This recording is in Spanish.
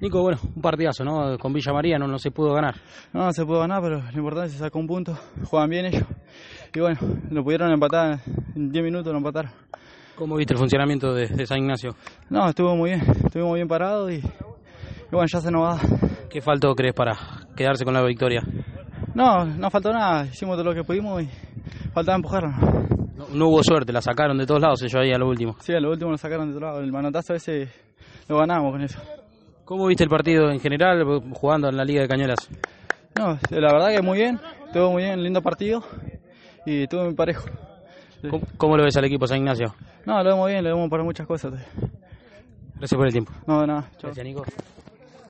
Nico, bueno, un partidazo, ¿no? Con Villa María no, no se pudo ganar. No, no se pudo ganar, pero lo importante es que se sacó un punto. Juegan bien ellos. Y bueno, lo pudieron empatar en 10 minutos, lo empataron. ¿Cómo viste el funcionamiento de, de San Ignacio? No, estuvo muy bien. Estuvimos bien parados y, y bueno, ya se nos va. ¿Qué faltó, crees, para quedarse con la victoria? No, no faltó nada. Hicimos todo lo que pudimos y faltaba empujarnos. No, no hubo suerte, la sacaron de todos lados ellos ahí a lo último. Sí, a lo último lo sacaron de otro lado. El manotazo ese lo ganamos con eso. ¿Cómo viste el partido en general jugando en la Liga de Cañuelas? No, la verdad que muy bien. Estuvo muy bien, lindo partido y estuvo muy parejo. ¿Cómo, cómo lo ves al equipo San Ignacio? No, lo vemos bien, lo vemos para muchas cosas. Gracias por el tiempo. No, nada. Chao. Gracias, Nico.